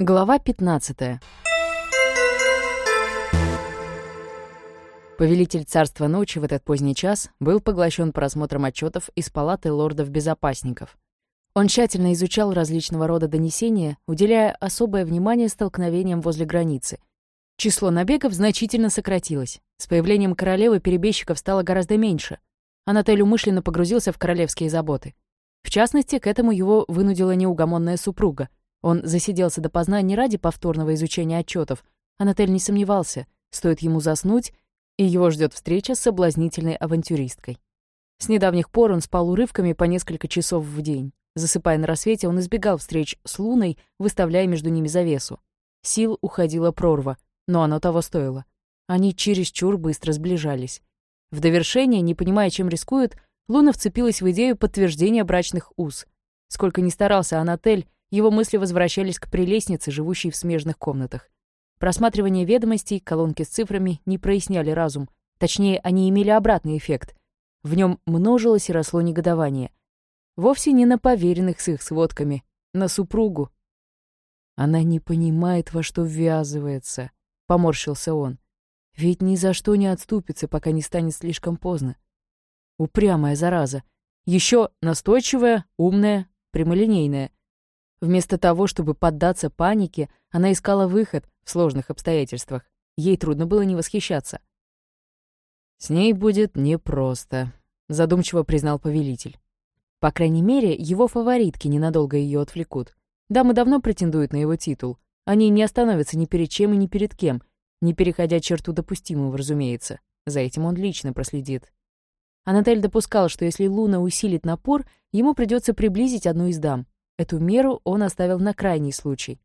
Глава 15. Повелитель царства ночи в этот поздний час был поглощен просмотром отчетов из палаты лордов-безопасников. Он тщательно изучал различного рода донесения, уделяя особое внимание столкновениям возле границы. Число набегов значительно сократилось. С появлением королевы перебежчиков стало гораздо меньше. Анатель умышленно погрузился в королевские заботы. В частности, к этому его вынудила неугомонная супруга — он засиделся допоздна не ради повторного изучения отчетов. Анатель не сомневался, стоит ему заснуть, и его ждет встреча с соблазнительной авантюристкой. С недавних пор он спал урывками по несколько часов в день. Засыпая на рассвете, он избегал встреч с Луной, выставляя между ними завесу. Сил уходила прорва, но оно того стоило. Они чересчур быстро сближались. В довершение, не понимая, чем рискует, Луна вцепилась в идею подтверждения брачных уз. Сколько ни старался Анатель, его мысли возвращались к прелестнице, живущей в смежных комнатах. Просматривание ведомостей, колонки с цифрами не проясняли разум. Точнее, они имели обратный эффект. В нем множилось и росло негодование. Вовсе не на поверенных с их сводками, на супругу. «Она не понимает, во что ввязывается», — поморщился он. «Ведь ни за что не отступится, пока не станет слишком поздно. Упрямая зараза. Еще настойчивая, умная, прямолинейная. Вместо того, чтобы поддаться панике, она искала выход в сложных обстоятельствах. Ей трудно было не восхищаться. «С ней будет непросто», — задумчиво признал повелитель. По крайней мере, его фаворитки ненадолго ее отвлекут. Дамы давно претендуют на его титул. Они не остановятся ни перед чем и ни перед кем, не переходя черту допустимого, разумеется. За этим он лично проследит. Анатель допускал, что если Луна усилит напор, ему придется приблизить одну из дам. Эту меру он оставил на крайний случай.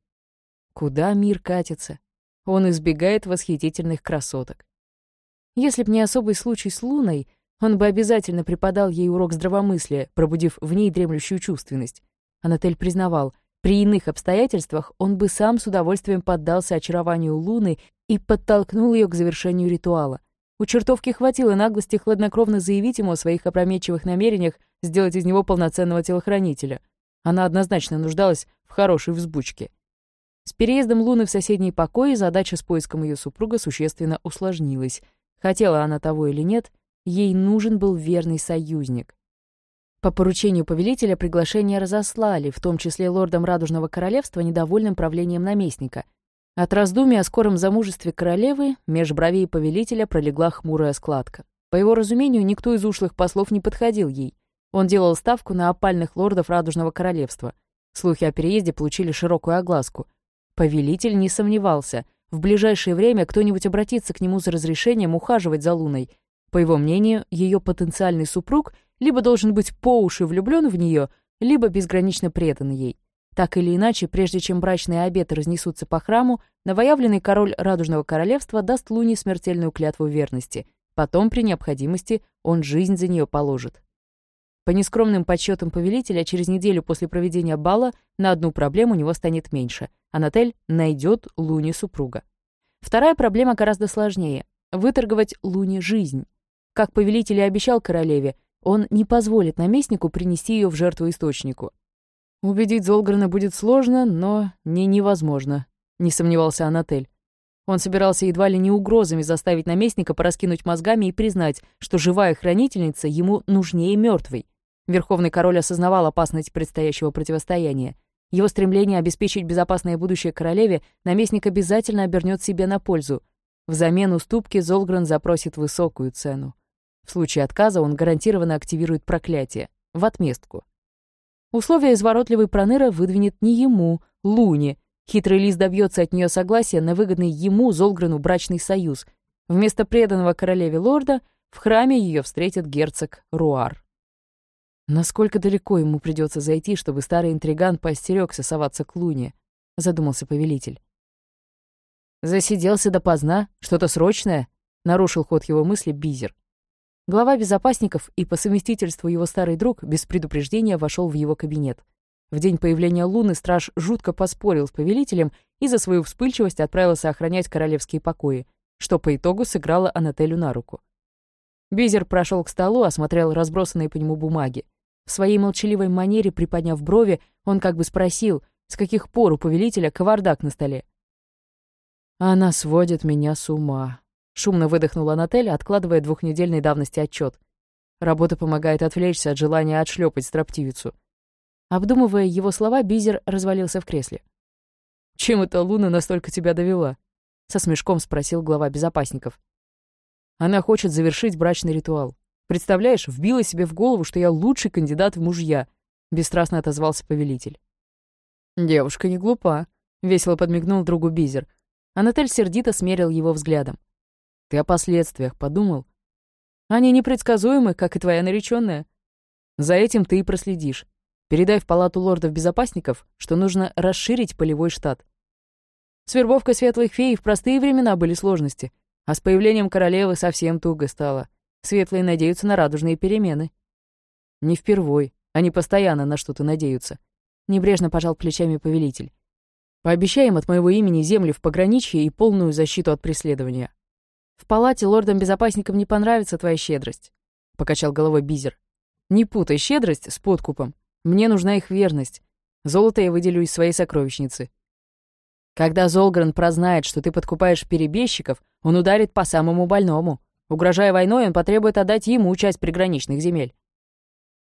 Куда мир катится? Он избегает восхитительных красоток. Если б не особый случай с Луной, он бы обязательно преподал ей урок здравомыслия, пробудив в ней дремлющую чувственность. Анатель признавал, при иных обстоятельствах он бы сам с удовольствием поддался очарованию Луны и подтолкнул ее к завершению ритуала. У чертовки хватило наглости хладнокровно заявить ему о своих опрометчивых намерениях сделать из него полноценного телохранителя — она однозначно нуждалась в хорошей взбучке. С переездом Луны в соседний покой задача с поиском ее супруга существенно усложнилась. Хотела она того или нет, ей нужен был верный союзник. По поручению повелителя приглашение разослали, в том числе лордам Радужного Королевства, недовольным правлением наместника. От раздумий о скором замужестве королевы меж бровей повелителя пролегла хмурая складка. По его разумению, никто из ушлых послов не подходил ей. Он делал ставку на опальных лордов Радужного Королевства. Слухи о переезде получили широкую огласку. Повелитель не сомневался. В ближайшее время кто-нибудь обратится к нему за разрешением ухаживать за Луной. По его мнению, ее потенциальный супруг либо должен быть по уши влюблен в нее, либо безгранично предан ей. Так или иначе, прежде чем брачные обеты разнесутся по храму, новоявленный король Радужного Королевства даст Луне смертельную клятву верности. Потом, при необходимости, он жизнь за нее положит. По нескромным подсчетам повелителя, через неделю после проведения бала на одну проблему у него станет меньше. Анатель найдет Луне супруга. Вторая проблема гораздо сложнее — выторговать Луне жизнь. Как повелитель и обещал королеве, он не позволит наместнику принести ее в жертву источнику. Убедить Золграна будет сложно, но не невозможно, не сомневался Анатель. Он собирался едва ли не угрозами заставить наместника пораскинуть мозгами и признать, что живая хранительница ему нужнее мертвой. Верховный король осознавал опасность предстоящего противостояния. Его стремление обеспечить безопасное будущее королеве наместник обязательно обернет себе на пользу. Взамен уступки Золгрен запросит высокую цену. В случае отказа он гарантированно активирует проклятие. В отместку. Условия изворотливый Проныра выдвинет не ему, Луне. Хитрый лис добьется от нее согласия на выгодный ему, Золгрену, брачный союз. Вместо преданного королеве лорда в храме ее встретит герцог Руар. Насколько далеко ему придется зайти, чтобы старый интриган поостерегся соваться к Луне, задумался повелитель. Засиделся допоздна, что-то срочное, нарушил ход его мысли Бизер. Глава безопасников и по совместительству его старый друг без предупреждения вошел в его кабинет. В день появления Луны страж жутко поспорил с повелителем и за свою вспыльчивость отправился охранять королевские покои, что по итогу сыграло Анателю на руку. Бизер прошел к столу, осмотрел разбросанные по нему бумаги. В своей молчаливой манере, приподняв брови, он как бы спросил, С каких пор у повелителя кавардак на столе? Она сводит меня с ума. Шумно выдохнула Натель, откладывая двухнедельной давности отчет. Работа помогает отвлечься от желания отшлепать строптивицу. Обдумывая его слова, Бизер развалился в кресле. «Чем эта Луна настолько тебя довела?» — со смешком спросил глава безопасников. «Она хочет завершить брачный ритуал. Представляешь, вбила себе в голову, что я лучший кандидат в мужья», — бесстрастно отозвался повелитель. «Девушка не глупа», — весело подмигнул другу Бизер. Анатель сердито смерил его взглядом. «Ты о последствиях подумал? Они непредсказуемы, как и твоя нареченная. За этим ты и проследишь. Передай в палату лордов-безопасников, что нужно расширить полевой штат. С вербовкой светлых фей в простые времена были сложности, а с появлением королевы совсем туго стало. Светлые надеются на радужные перемены. Не впервой, они постоянно на что-то надеются. Небрежно пожал плечами повелитель. Пообещаем от моего имени земли в пограничье и полную защиту от преследования. В палате лордам-безопасникам не понравится твоя щедрость, покачал головой Бизер. Не путай щедрость с подкупом. Мне нужна их верность. Золото я выделю из своей сокровищницы. Когда Золгрен прознает, что ты подкупаешь перебежчиков, он ударит по самому больному. Угрожая войной, он потребует отдать ему часть приграничных земель.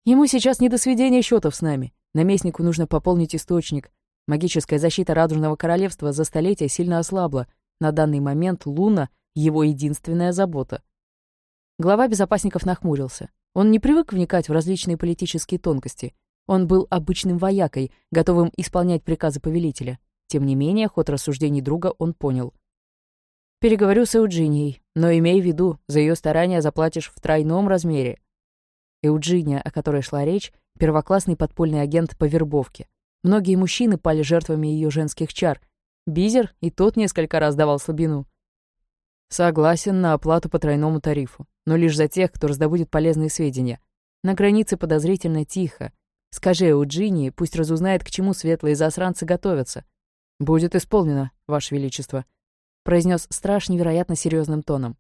Ему сейчас не до сведения счетов с нами. Наместнику нужно пополнить источник. Магическая защита Радужного Королевства за столетия сильно ослабла. На данный момент Луна — его единственная забота. Глава безопасников нахмурился. Он не привык вникать в различные политические тонкости. Он был обычным воякой, готовым исполнять приказы повелителя. Тем не менее, ход рассуждений друга он понял. «Переговорю с Эуджинией, но имей в виду, за ее старания заплатишь в тройном размере». Эуджиния, о которой шла речь, первоклассный подпольный агент по вербовке. Многие мужчины пали жертвами ее женских чар. Бизер и тот несколько раз давал слабину. Согласен на оплату по тройному тарифу, но лишь за тех, кто раздобудет полезные сведения. На границе подозрительно тихо. Скажи Эуджинии, пусть разузнает, к чему светлые засранцы готовятся. «Будет исполнено, Ваше Величество», — произнес страж невероятно серьезным тоном.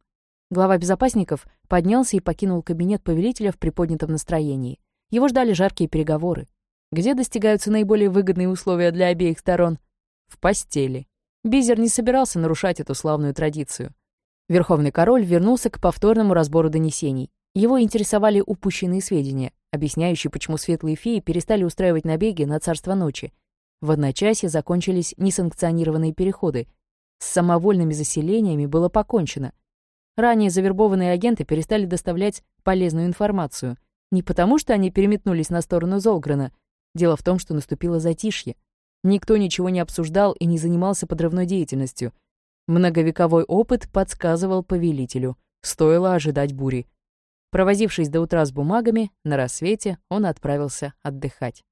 Глава безопасников поднялся и покинул кабинет повелителя в приподнятом настроении. Его ждали жаркие переговоры. Где достигаются наиболее выгодные условия для обеих сторон? В постели. Бизер не собирался нарушать эту славную традицию. Верховный король вернулся к повторному разбору донесений. Его интересовали упущенные сведения, объясняющие, почему светлые феи перестали устраивать набеги на царство ночи в одночасье закончились несанкционированные переходы. С самовольными заселениями было покончено. Ранее завербованные агенты перестали доставлять полезную информацию. Не потому, что они переметнулись на сторону Золгрена. Дело в том, что наступило затишье. Никто ничего не обсуждал и не занимался подрывной деятельностью. Многовековой опыт подсказывал повелителю. Стоило ожидать бури. Провозившись до утра с бумагами, на рассвете он отправился отдыхать.